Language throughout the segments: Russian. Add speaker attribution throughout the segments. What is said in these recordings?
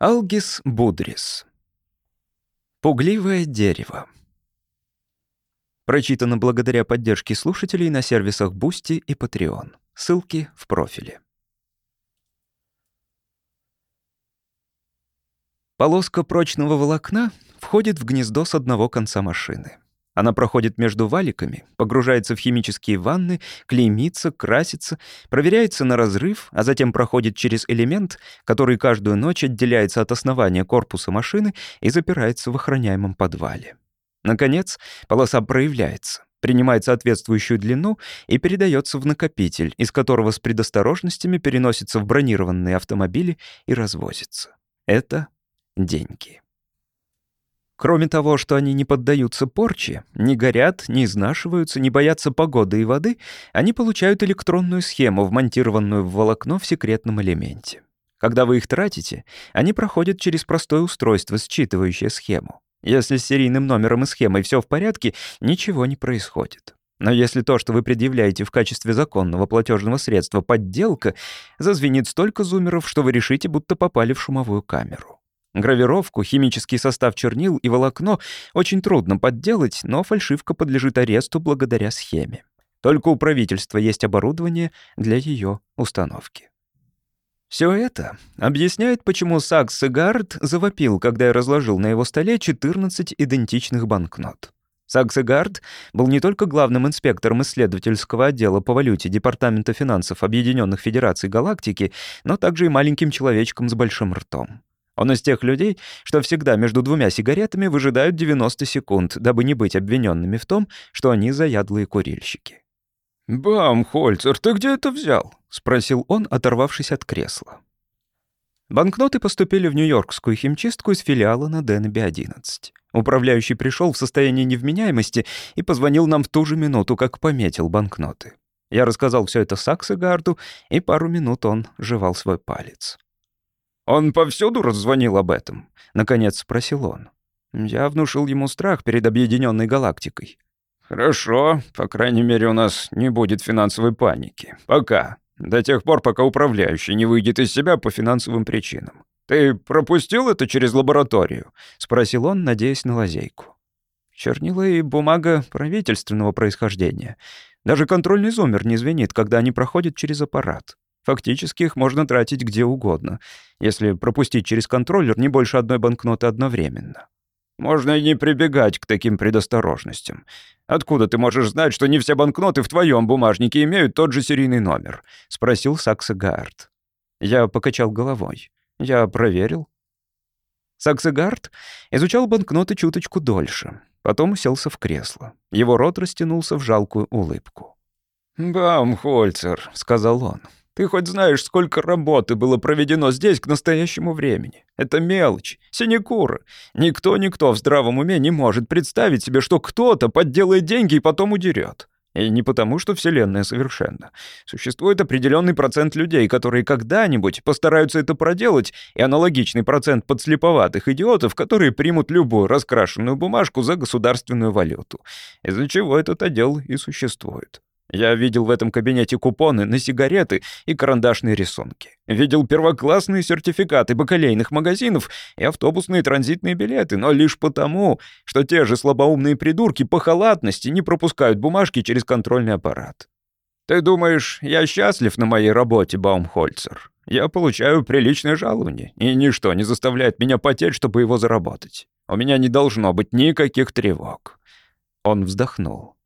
Speaker 1: Алгис будрис. Пугливое дерево. Прочитано благодаря поддержке слушателей на сервисах Boosty и Patreon. Ссылки в профиле. Полоска прочного волокна входит в гнездо с одного конца машины. Она проходит между валиками, погружается в химические ванны, клеймится, красится, проверяется на разрыв, а затем проходит через элемент, который каждую ночь отделяется от основания корпуса машины и запирается в охраняемом подвале. Наконец, полоса проявляется, принимает соответствующую длину и передается в накопитель, из которого с предосторожностями переносится в бронированные автомобили и развозится. Это деньги. Кроме того, что они не поддаются порче, не горят, не изнашиваются, не боятся погоды и воды, они получают электронную схему, вмонтированную в волокно в секретном элементе. Когда вы их тратите, они проходят через простое устройство, считывающее схему. Если с серийным номером и схемой все в порядке, ничего не происходит. Но если то, что вы предъявляете в качестве законного платежного средства, подделка, зазвенит столько зумеров, что вы решите, будто попали в шумовую камеру. Гравировку, химический состав чернил и волокно очень трудно подделать, но фальшивка подлежит аресту благодаря схеме. Только у правительства есть оборудование для ее установки. Все это объясняет, почему Сакс Гард завопил, когда я разложил на его столе 14 идентичных банкнот. Саксегард был не только главным инспектором исследовательского отдела по валюте Департамента финансов Объединенных Федераций Галактики, но также и маленьким человечком с большим ртом. Он из тех людей, что всегда между двумя сигаретами выжидают 90 секунд, дабы не быть обвиненными в том, что они заядлые курильщики.
Speaker 2: «Бамхольцер, ты где это взял?» — спросил он, оторвавшись от кресла.
Speaker 1: Банкноты поступили в Нью-Йоркскую химчистку из филиала на Денби-11. Управляющий пришел в состоянии невменяемости и позвонил нам в ту же минуту, как пометил банкноты. Я рассказал все это Саксегарду, и пару минут он жевал свой палец.
Speaker 2: «Он повсюду раззвонил об этом?» — наконец спросил он.
Speaker 1: Я внушил ему страх перед объединенной галактикой.
Speaker 2: «Хорошо. По крайней мере, у нас не будет финансовой паники. Пока. До тех пор, пока управляющий не выйдет из себя по финансовым причинам. Ты пропустил это через лабораторию?» — спросил он, надеясь на лазейку.
Speaker 1: Чернила и бумага правительственного происхождения. Даже контрольный зумер не звенит, когда они проходят через аппарат. Фактически их можно тратить где угодно, если пропустить через контроллер не больше одной банкноты одновременно.
Speaker 2: Можно и не прибегать к таким предосторожностям. Откуда ты можешь знать, что не все банкноты в твоем бумажнике имеют тот же серийный номер? спросил Сакса Гард.
Speaker 1: Я покачал головой. Я проверил. Саксегард изучал банкноты чуточку дольше, потом уселся в кресло. Его рот растянулся в жалкую улыбку.
Speaker 2: «Баумхольцер», — сказал он, ты хоть знаешь, сколько работы было проведено здесь к настоящему времени? Это мелочь, синекура. Никто-никто в здравом уме не может представить себе, что кто-то подделает деньги и потом удерет. И не потому, что Вселенная совершенна. Существует определенный процент людей, которые когда-нибудь постараются это проделать, и аналогичный процент подслеповатых идиотов, которые примут любую раскрашенную бумажку за государственную валюту. Из-за чего этот отдел и существует. Я видел в этом кабинете купоны на сигареты и карандашные рисунки. Видел первоклассные сертификаты бакалейных магазинов и автобусные транзитные билеты, но лишь потому, что те же слабоумные придурки по халатности не пропускают бумажки через контрольный аппарат. Ты думаешь, я счастлив на моей работе, Баумхольцер? Я получаю приличное жалование, и ничто не заставляет меня потеть, чтобы его заработать. У меня не должно быть никаких тревог. Он вздохнул.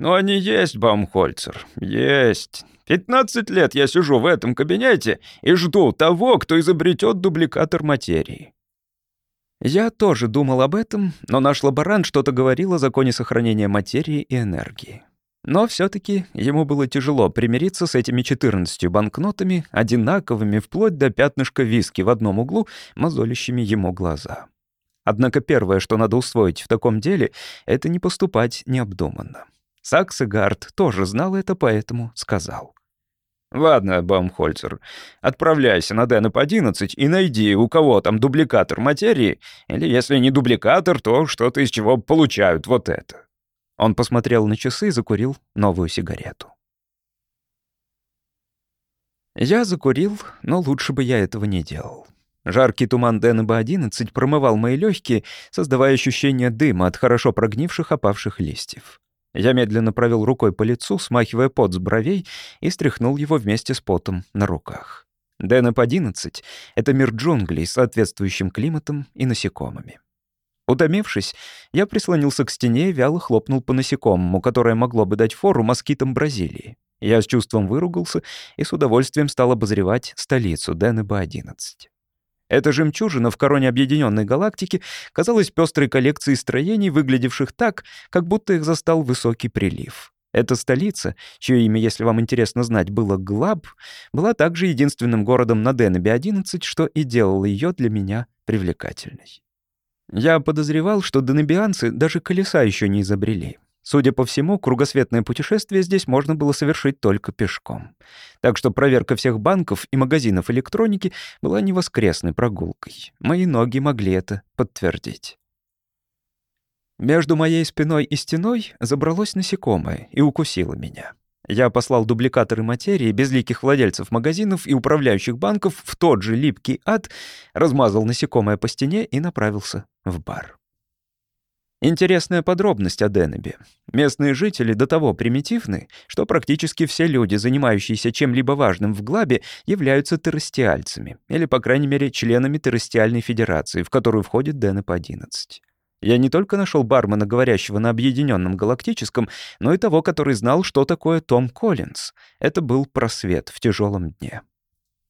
Speaker 2: Но они есть, Баумхольцер, есть. 15 лет я сижу в этом кабинете и жду того, кто изобретет дубликатор материи. Я тоже думал об этом, но наш лаборант что-то говорил о законе сохранения материи и энергии. Но все-таки ему было тяжело примириться с этими 14 банкнотами, одинаковыми вплоть до пятнышка виски в одном углу, мозолящими ему глаза. Однако первое, что надо усвоить в таком деле, это не поступать необдуманно. Саксегард тоже знал это, поэтому сказал. «Ладно, Баумхольцер, отправляйся на ДНП-11 и найди, у кого там дубликатор материи, или если не дубликатор, то что-то из чего получают вот это». Он посмотрел на часы и закурил новую сигарету. Я закурил, но лучше бы я этого не делал.
Speaker 1: Жаркий туман ДНБ-11 промывал мои легкие, создавая ощущение дыма от хорошо прогнивших опавших листьев. Я медленно провел рукой по лицу, смахивая пот с бровей, и стряхнул его вместе с потом на руках. ДНП-11 — это мир джунглей с соответствующим климатом и насекомыми. Утомившись, я прислонился к стене и вяло хлопнул по насекомому, которое могло бы дать фору москитам Бразилии. Я с чувством выругался и с удовольствием стал обозревать столицу ДНБ-11. Эта жемчужина в короне Объединенной Галактики казалась пестрой коллекцией строений, выглядевших так, как будто их застал высокий прилив. Эта столица, чье имя, если вам интересно знать, было Глаб, была также единственным городом на Денебе-11, что и делало ее для меня привлекательной. Я подозревал, что денебианцы даже колеса еще не изобрели. Судя по всему, кругосветное путешествие здесь можно было совершить только пешком. Так что проверка всех банков и магазинов электроники была не воскресной прогулкой. Мои ноги могли это подтвердить. Между моей спиной и стеной забралось насекомое и укусило меня. Я послал дубликаторы материи безликих владельцев магазинов и управляющих банков в тот же липкий ад, размазал насекомое по стене и направился в бар. Интересная подробность о Денебе. Местные жители до того примитивны, что практически все люди, занимающиеся чем-либо важным в Глабе, являются террестиальцами, или, по крайней мере, членами террестиальной федерации, в которую входит Денеп-11. Я не только нашел бармена, говорящего на объединенном галактическом, но и того, который знал, что такое Том Коллинз. Это был просвет в тяжелом дне.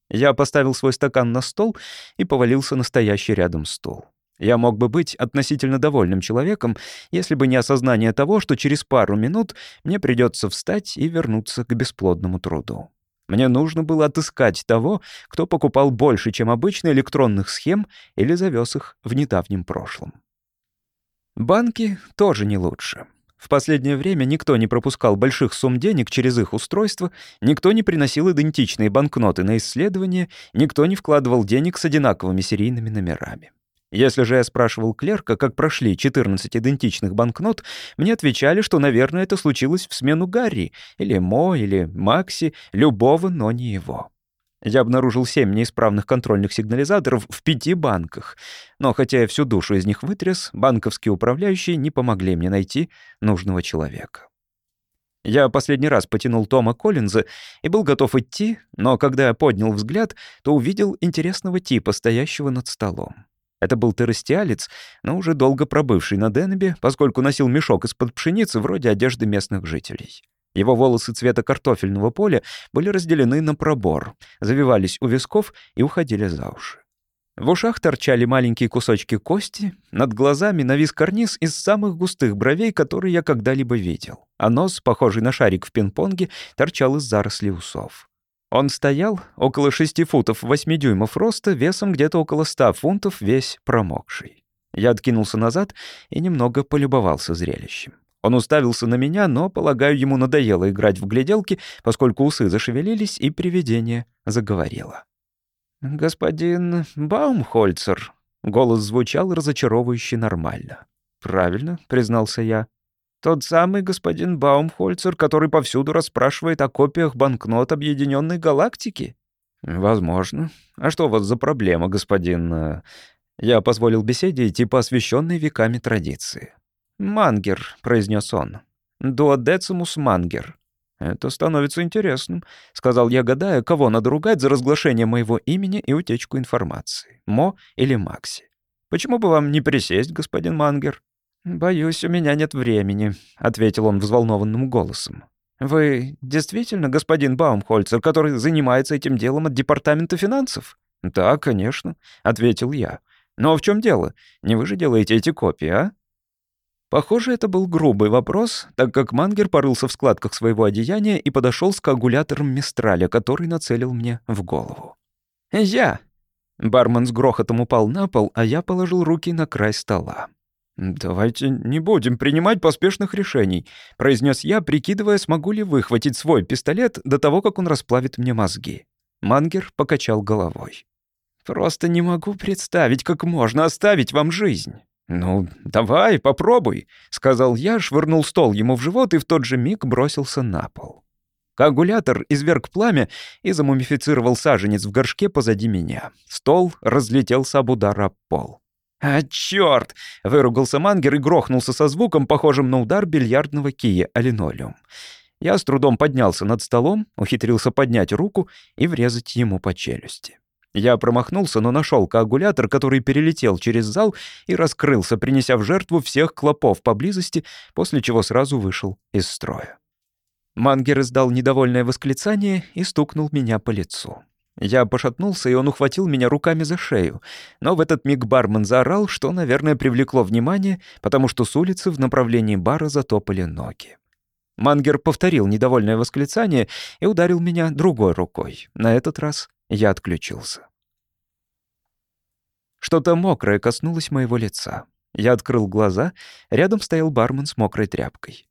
Speaker 1: Я поставил свой стакан на стол и повалился на стоящий рядом стул. Я мог бы быть относительно довольным человеком, если бы не осознание того, что через пару минут мне придется встать и вернуться к бесплодному труду. Мне нужно было отыскать того, кто покупал больше, чем обычно, электронных схем или завез их в недавнем прошлом. Банки тоже не лучше. В последнее время никто не пропускал больших сумм денег через их устройство, никто не приносил идентичные банкноты на исследование, никто не вкладывал денег с одинаковыми серийными номерами. Если же я спрашивал клерка, как прошли 14 идентичных банкнот, мне отвечали, что, наверное, это случилось в смену Гарри, или Мо, или Макси, любого, но не его. Я обнаружил семь неисправных контрольных сигнализаторов в пяти банках, но хотя я всю душу из них вытряс, банковские управляющие не помогли мне найти нужного человека. Я последний раз потянул Тома Коллинза и был готов идти, но когда я поднял взгляд, то увидел интересного типа, стоящего над столом. Это был террестиалец, но уже долго пробывший на Денебе, поскольку носил мешок из-под пшеницы вроде одежды местных жителей. Его волосы цвета картофельного поля были разделены на пробор, завивались у висков и уходили за уши. В ушах торчали маленькие кусочки кости, над глазами навис карниз из самых густых бровей, которые я когда-либо видел, а нос, похожий на шарик в пинг-понге, торчал из зарослей усов. Он стоял около шести футов восьми дюймов роста, весом где-то около ста фунтов, весь промокший. Я откинулся назад и немного полюбовался зрелищем. Он уставился на меня, но, полагаю, ему надоело играть в гляделки, поскольку усы зашевелились, и привидение заговорило. «Господин Баумхольцер», — голос звучал разочаровывающе нормально. «Правильно», — признался я. Тот самый господин Баумхольцер, который повсюду расспрашивает о копиях банкнот Объединенной Галактики? Возможно. А что у вас за проблема, господин... Э, я позволил беседе идти по освященной веками традиции. «Мангер», — произнес он. «Дуодецимус мангер». «Это становится интересным», — сказал я, гадая, кого надо ругать за разглашение моего имени и утечку информации. Мо или Макси. «Почему бы вам не присесть, господин Мангер?» «Боюсь, у меня нет времени», — ответил он взволнованным голосом. «Вы действительно господин Баумхольцер, который занимается этим делом от Департамента финансов?» «Да, конечно», — ответил я. «Но в чем дело? Не вы же делаете эти копии, а?» Похоже, это был грубый вопрос, так как Мангер порылся в складках своего одеяния и подошел с коагулятором Мистраля, который нацелил мне в голову. «Я!» Бармен с грохотом упал на пол, а я положил руки на край стола. «Давайте не будем принимать поспешных решений», — произнес я, прикидывая, смогу ли выхватить свой пистолет до того, как он расплавит мне мозги. Мангер покачал головой. «Просто не могу представить, как можно оставить вам жизнь». «Ну, давай, попробуй», — сказал я, швырнул стол ему в живот и в тот же миг бросился на пол. Коагулятор изверг пламя и замумифицировал саженец в горшке позади меня. Стол разлетелся об удар об пол. «А, чёрт!» — выругался Мангер и грохнулся со звуком, похожим на удар бильярдного кия о линолеум. Я с трудом поднялся над столом, ухитрился поднять руку и врезать ему по челюсти. Я промахнулся, но нашел коагулятор, который перелетел через зал и раскрылся, принеся в жертву всех клопов поблизости, после чего сразу вышел из строя. Мангер издал недовольное восклицание и стукнул меня по лицу. Я пошатнулся, и он ухватил меня руками за шею. Но в этот миг бармен заорал, что, наверное, привлекло внимание, потому что с улицы в направлении бара затопали ноги. Мангер повторил недовольное восклицание и ударил меня другой рукой. На этот раз я отключился. Что-то мокрое коснулось моего лица. Я открыл глаза, рядом стоял бармен с мокрой тряпкой.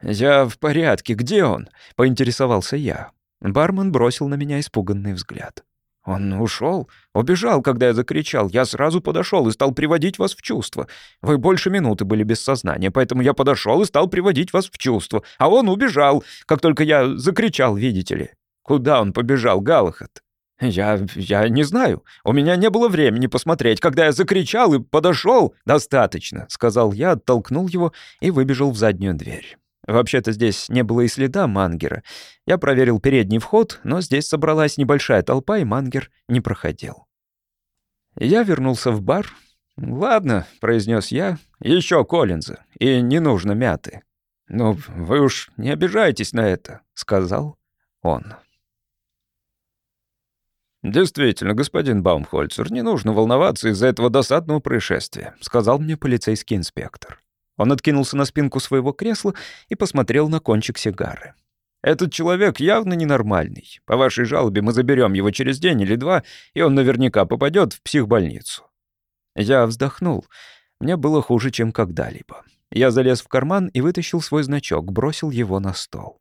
Speaker 1: «Я в порядке, где он?» — поинтересовался я. Бармен бросил на меня испуганный взгляд. «Он ушел, убежал, когда я закричал. Я сразу подошел и стал приводить вас в чувство. Вы больше минуты были без сознания, поэтому я подошел и стал приводить вас в чувство. А он убежал, как только я закричал, видите ли. Куда он побежал, Галахат?» «Я... я не знаю. У меня не было времени посмотреть. Когда я закричал и подошел, достаточно», — сказал я, оттолкнул его и выбежал в заднюю дверь. Вообще-то здесь не было и следа Мангера. Я проверил передний вход, но здесь собралась небольшая толпа, и Мангер не проходил. Я вернулся в бар. «Ладно», — произнес я, — «еще Коллинза, и не нужно мяты». «Ну, вы уж не обижайтесь на это», — сказал он. «Действительно, господин Баумхольцер, не нужно волноваться из-за этого досадного происшествия», — сказал мне полицейский инспектор. Он откинулся на спинку своего кресла и посмотрел на кончик сигары. «Этот человек явно ненормальный. По вашей жалобе мы заберем его через день или два, и он наверняка попадет в психбольницу». Я вздохнул. Мне было хуже, чем когда-либо. Я залез в карман и вытащил свой значок, бросил его на стол.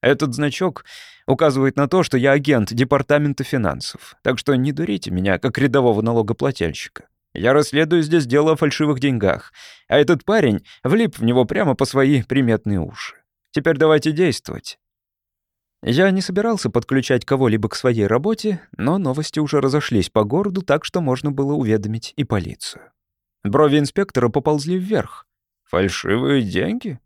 Speaker 1: Этот значок указывает на то, что я агент Департамента финансов, так что не дурите меня, как рядового налогоплательщика. Я расследую здесь дело о фальшивых деньгах, а этот парень влип в него прямо по свои приметные уши. Теперь давайте действовать». Я не собирался подключать кого-либо к своей работе, но новости уже разошлись по городу, так что можно было уведомить и полицию. Брови инспектора поползли вверх. «Фальшивые деньги?»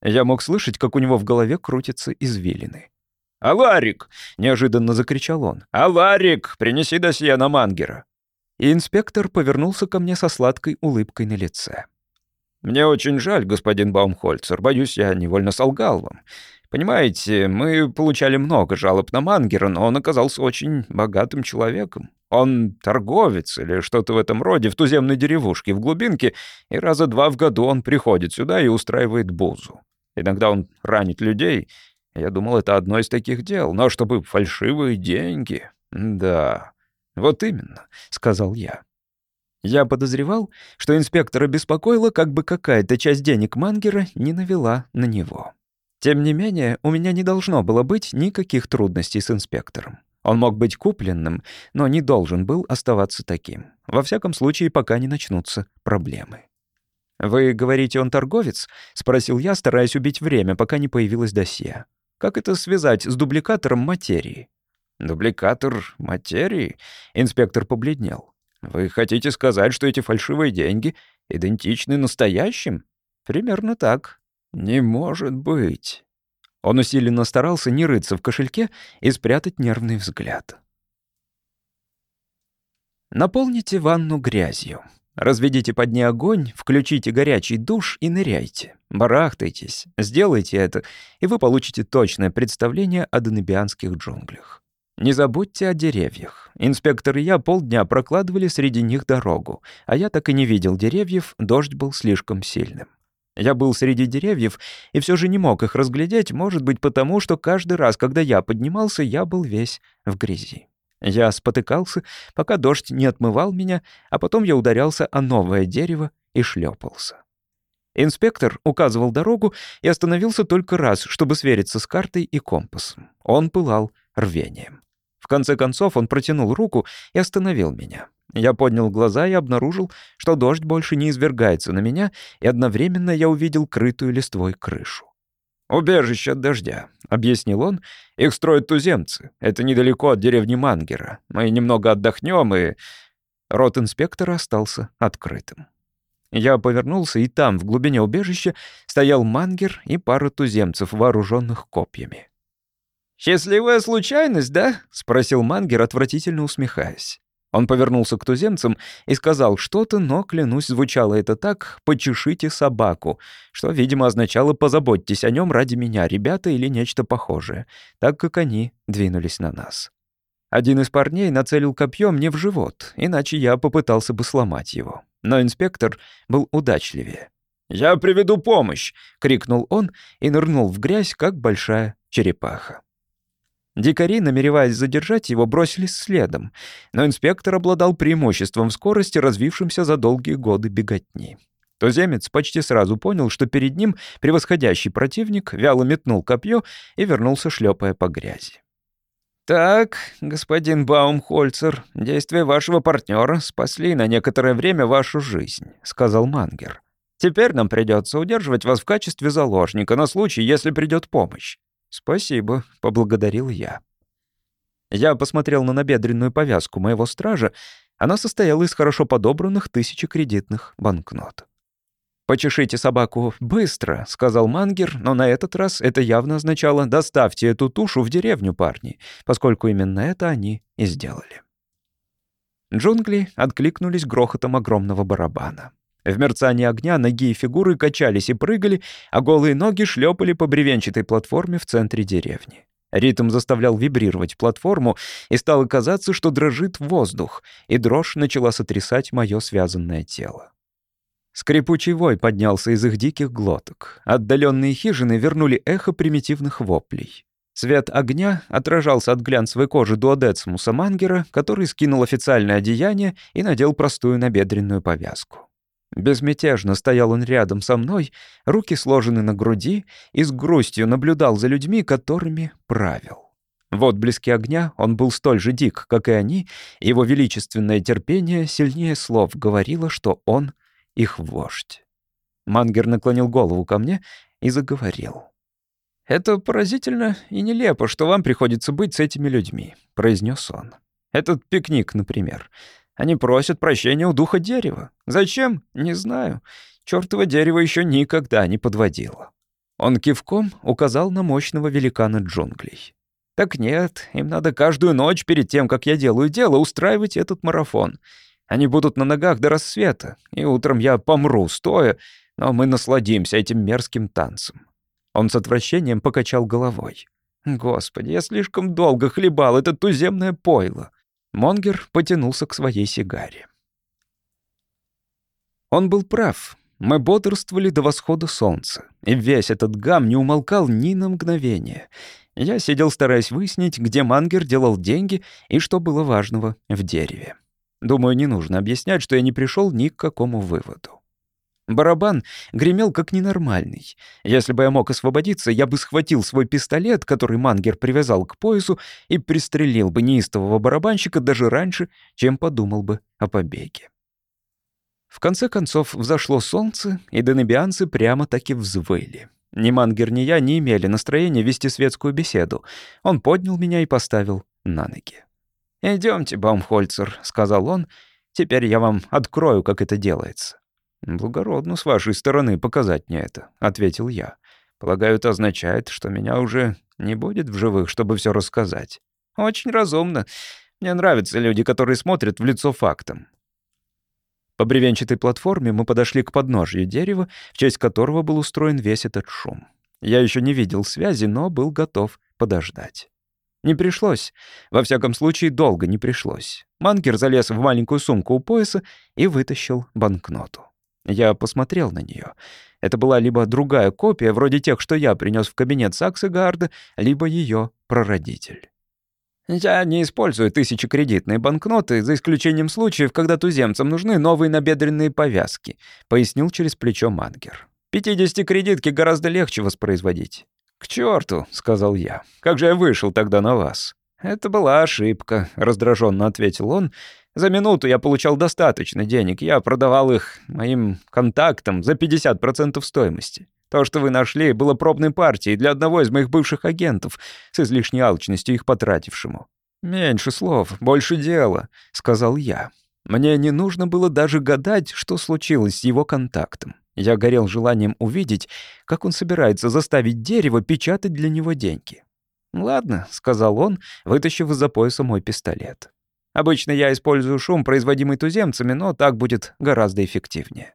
Speaker 1: Я мог слышать, как у него в голове крутятся извилины. «Аларик!» — неожиданно закричал он. «Аларик! Принеси досье на Мангера!» И инспектор повернулся ко мне со сладкой улыбкой на лице. «Мне очень жаль, господин Баумхольцер. Боюсь, я невольно солгал вам. Понимаете, мы получали много жалоб на Мангера, но он оказался очень богатым человеком. Он торговец или что-то в этом роде в туземной деревушке в глубинке, и раза два в году он приходит сюда и устраивает бузу. Иногда он ранит людей. Я думал, это одно из таких дел. Но чтобы фальшивые деньги... Да, вот именно, сказал я. Я подозревал, что инспектора беспокоило, как бы какая-то часть денег Мангера не навела на него. Тем не менее, у меня не должно было быть никаких трудностей с инспектором. Он мог быть купленным, но не должен был оставаться таким. Во всяком случае, пока не начнутся проблемы. «Вы говорите, он торговец?» — спросил я, стараясь убить время, пока не появилось досье. «Как это связать с дубликатором материи?» «Дубликатор материи?» — инспектор побледнел. «Вы хотите сказать, что эти фальшивые деньги идентичны настоящим?» «Примерно так». «Не может быть». Он усиленно старался не рыться в кошельке и спрятать нервный взгляд. Наполните ванну грязью. Разведите под ней огонь, включите горячий душ и ныряйте. Барахтайтесь, сделайте это, и вы получите точное представление о донебианских джунглях. Не забудьте о деревьях. Инспектор и я полдня прокладывали среди них дорогу, а я так и не видел деревьев, дождь был слишком сильным. Я был среди деревьев и все же не мог их разглядеть, может быть, потому что каждый раз, когда я поднимался, я был весь в грязи. Я спотыкался, пока дождь не отмывал меня, а потом я ударялся о новое дерево и шлепался. Инспектор указывал дорогу и остановился только раз, чтобы свериться с картой и компасом. Он пылал рвением. В конце концов он протянул руку и остановил меня. Я поднял глаза и обнаружил, что дождь больше не извергается на меня, и одновременно я увидел крытую листвой крышу.
Speaker 2: «Убежище от дождя», — объяснил он. «Их строят туземцы. Это недалеко от деревни Мангера. Мы немного отдохнем и...» Рот инспектора остался открытым. Я повернулся, и там, в глубине убежища, стоял мангер и пара туземцев, вооруженных копьями.
Speaker 1: «Счастливая случайность, да?» — спросил мангер, отвратительно усмехаясь. Он повернулся к туземцам и сказал что-то, но, клянусь, звучало это так «почешите собаку», что, видимо, означало «позаботьтесь о нем ради меня, ребята» или нечто похожее, так как они двинулись на нас. Один из парней нацелил копье мне в живот, иначе я попытался бы сломать его. Но инспектор был удачливее.
Speaker 2: «Я приведу помощь!»
Speaker 1: — крикнул он и нырнул в грязь, как большая черепаха. Дикари, намереваясь задержать его, бросились следом, но инспектор обладал преимуществом в скорости, развившимся за долгие годы беготни. Туземец почти сразу понял, что перед ним превосходящий противник, вяло метнул копье и вернулся, шлепая по грязи. «Так, господин Баумхольцер, действия вашего партнера спасли на некоторое время вашу жизнь», — сказал Мангер. «Теперь нам придется удерживать вас в качестве заложника на случай, если придет помощь. «Спасибо», — поблагодарил я. Я посмотрел на набедренную повязку моего стража. Она состояла из хорошо подобранных тысячи кредитных банкнот. «Почешите собаку быстро», — сказал Мангер, но на этот раз это явно означало «доставьте эту тушу в деревню, парни», поскольку именно это они и сделали. Джунгли откликнулись грохотом огромного барабана. В мерцании огня ноги и фигуры качались и прыгали, а голые ноги шлепали по бревенчатой платформе в центре деревни. Ритм заставлял вибрировать платформу, и стало казаться, что дрожит воздух, и дрожь начала сотрясать мое связанное тело. Скрипучий вой поднялся из их диких глоток. Отдаленные хижины вернули эхо примитивных воплей. Свет огня отражался от глянцевой кожи дуодецимуса Мангера, который скинул официальное одеяние и надел простую набедренную повязку. Безмятежно стоял он рядом со мной, руки сложены на груди, и с грустью наблюдал за людьми, которыми правил. В отблеске огня он был столь же дик, как и они, и его величественное терпение сильнее слов говорило, что он их вождь. Мангер наклонил голову ко мне и заговорил. «Это поразительно и нелепо, что вам приходится быть с этими людьми», — произнес он. «Этот пикник, например. Они просят прощения у духа дерева. Зачем? Не знаю. Чёртово дерево еще никогда не подводило. Он кивком указал на мощного великана джунглей. Так нет, им надо каждую ночь перед тем, как я делаю дело, устраивать этот марафон. Они будут на ногах до рассвета, и утром я помру стоя, но мы насладимся этим мерзким танцем. Он с отвращением покачал головой. Господи, я слишком долго хлебал это туземное пойло. Монгер потянулся к своей сигаре. Он был прав. Мы бодрствовали до восхода солнца, и весь этот гам не умолкал ни на мгновение. Я сидел, стараясь выяснить, где Мангер делал деньги и что было важного в дереве. Думаю, не нужно объяснять, что я не пришел ни к какому выводу. Барабан гремел как ненормальный. Если бы я мог освободиться, я бы схватил свой пистолет, который Мангер привязал к поясу, и пристрелил бы неистового барабанщика даже раньше, чем подумал бы о побеге. В конце концов взошло солнце, и донебианцы прямо-таки взвыли. Ни Мангер, ни я не имели настроения вести светскую беседу. Он поднял меня и поставил на ноги. «Идёмте, Баумхольцер», — сказал он, — «теперь я вам открою, как это делается». «Благородно с вашей стороны показать мне это», — ответил я. «Полагаю, это означает, что меня уже не будет в живых, чтобы все рассказать». «Очень разумно. Мне нравятся люди, которые смотрят в лицо фактам». По бревенчатой платформе мы подошли к подножью дерева, в честь которого был устроен весь этот шум. Я еще не видел связи, но был готов подождать. Не пришлось. Во всяком случае, долго не пришлось. Манкер залез в маленькую сумку у пояса и вытащил банкноту. Я посмотрел на нее. Это была либо другая копия, вроде тех, что я принес в кабинет Саксегарда, либо ее прародитель. «Я не использую тысячи кредитные банкноты, за исключением случаев, когда туземцам нужны новые набедренные повязки», — пояснил через плечо Мангер. «50 кредитки гораздо легче воспроизводить». «К черту, сказал я. «Как же я вышел тогда на вас?» «Это была ошибка», — раздраженно ответил он, за минуту я получал достаточно денег. Я продавал их моим контактам за 50% стоимости.
Speaker 2: То, что вы нашли, было пробной партией для одного из моих бывших агентов, с излишней алчностью их потратившему. «Меньше слов, больше дела», — сказал я. Мне не нужно было даже гадать, что случилось с его контактом. Я горел желанием увидеть, как он собирается заставить дерево печатать для него деньги. «Ладно», — сказал он, вытащив из-за пояса мой пистолет. «Обычно я использую шум, производимый туземцами, но так будет гораздо эффективнее».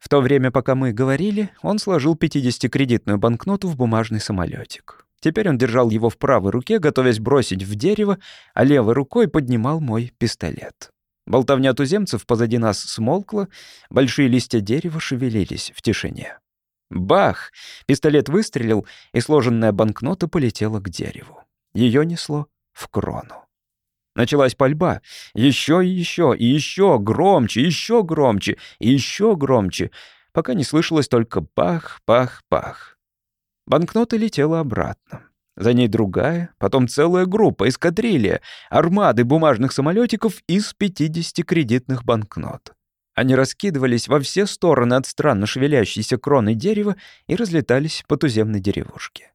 Speaker 2: В то время, пока мы говорили, он сложил 50-кредитную банкноту в бумажный самолетик. Теперь он держал его в правой руке, готовясь бросить в дерево, а левой рукой поднимал мой пистолет. Болтовня туземцев позади нас смолкла, большие листья дерева шевелились в тишине. Бах! Пистолет выстрелил, и сложенная банкнота полетела к дереву. Ее несло в крону. Началась пальба. Еще и еще, и еще громче, еще громче, и еще громче, пока не слышалось только пах-пах-пах. Банкнота летела обратно. За ней другая, потом целая группа, эскадрилья, армады бумажных самолетиков из 50 кредитных банкнот. Они раскидывались во все стороны от странно шевелящейся кроны дерева и разлетались по туземной деревушке.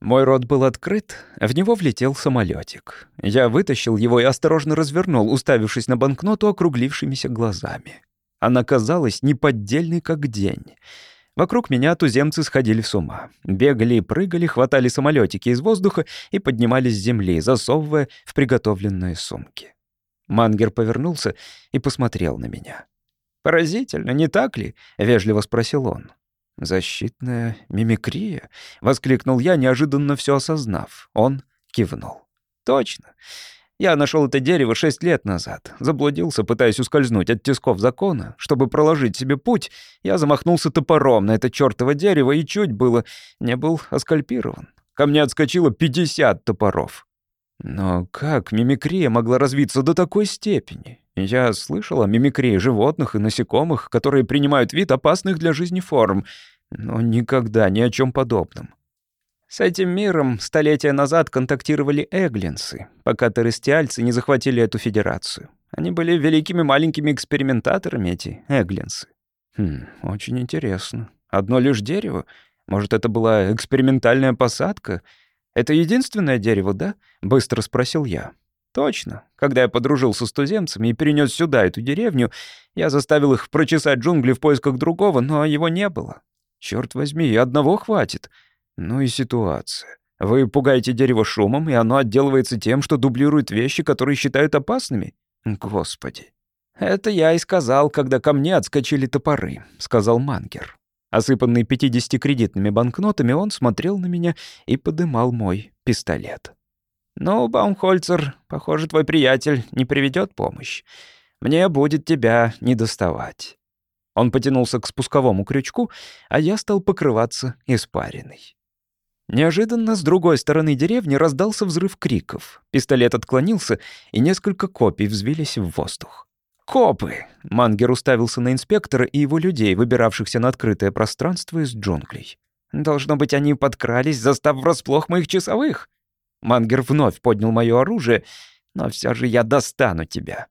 Speaker 2: Мой рот был открыт, в него влетел самолетик. Я вытащил его и осторожно развернул, уставившись на банкноту округлившимися глазами. Она казалась неподдельной, как день. Вокруг меня туземцы сходили с ума. Бегали и прыгали, хватали самолетики из воздуха и поднимались с земли, засовывая в приготовленные сумки. Мангер повернулся и посмотрел на меня. «Поразительно, не так ли?» — вежливо спросил он. «Защитная мимикрия?» — воскликнул я, неожиданно все осознав. Он кивнул. «Точно. Я нашел это дерево шесть лет назад. Заблудился, пытаясь ускользнуть от тисков закона. Чтобы проложить себе путь, я замахнулся топором на это чёртово дерево и чуть было не был оскальпирован. Ко мне отскочило 50 топоров. Но как мимикрия могла развиться до такой степени? Я слышал о мимикрии животных и насекомых, которые принимают вид опасных для жизни форм, но никогда ни о чем подобном. С этим миром столетия назад контактировали эглинсы, пока террестиальцы не захватили эту федерацию. Они были великими маленькими экспериментаторами, эти эглинсы. Хм, очень интересно. Одно лишь дерево? Может, это была экспериментальная посадка? Это единственное дерево, да? Быстро спросил я. Точно. Когда я подружился с туземцами и перенес сюда эту деревню, я заставил их прочесать джунгли в поисках другого, но его не было. Черт возьми, и одного хватит. Ну и ситуация. Вы пугаете дерево шумом, и оно отделывается тем, что дублирует вещи, которые считают опасными? Господи. «Это я и сказал, когда ко мне отскочили топоры», — сказал Мангер. Осыпанный 50-кредитными банкнотами, он смотрел на меня и подымал мой пистолет. «Ну, Баумхольцер, похоже, твой приятель не приведет помощь. Мне будет тебя не доставать». Он потянулся к спусковому крючку, а я стал покрываться испариной. Неожиданно с другой стороны деревни раздался взрыв криков. Пистолет отклонился, и несколько копий взвились в воздух. «Копы!» — Мангер уставился на инспектора и его людей, выбиравшихся на открытое пространство из джунглей. «Должно быть, они подкрались, застав врасплох моих часовых!» Мангер вновь поднял мое оружие, но все же я достану тебя.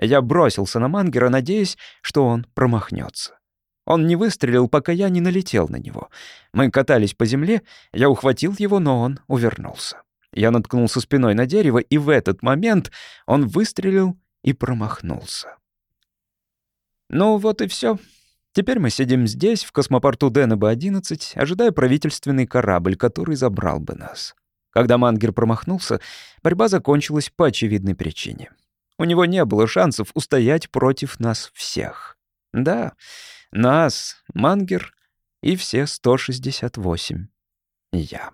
Speaker 2: Я бросился на Мангера, надеясь, что он промахнется. Он не выстрелил, пока я не налетел на него. Мы катались по земле, я ухватил его, но он увернулся. Я наткнулся спиной на дерево, и в этот момент он выстрелил и промахнулся. Ну вот и все. Теперь мы сидим здесь, в космопорту ДНБ-11, ожидая правительственный корабль, который забрал бы нас. Когда Мангер промахнулся, борьба закончилась по очевидной причине. У него не было шансов устоять против нас всех. Да, нас, Мангер и все 168. Я.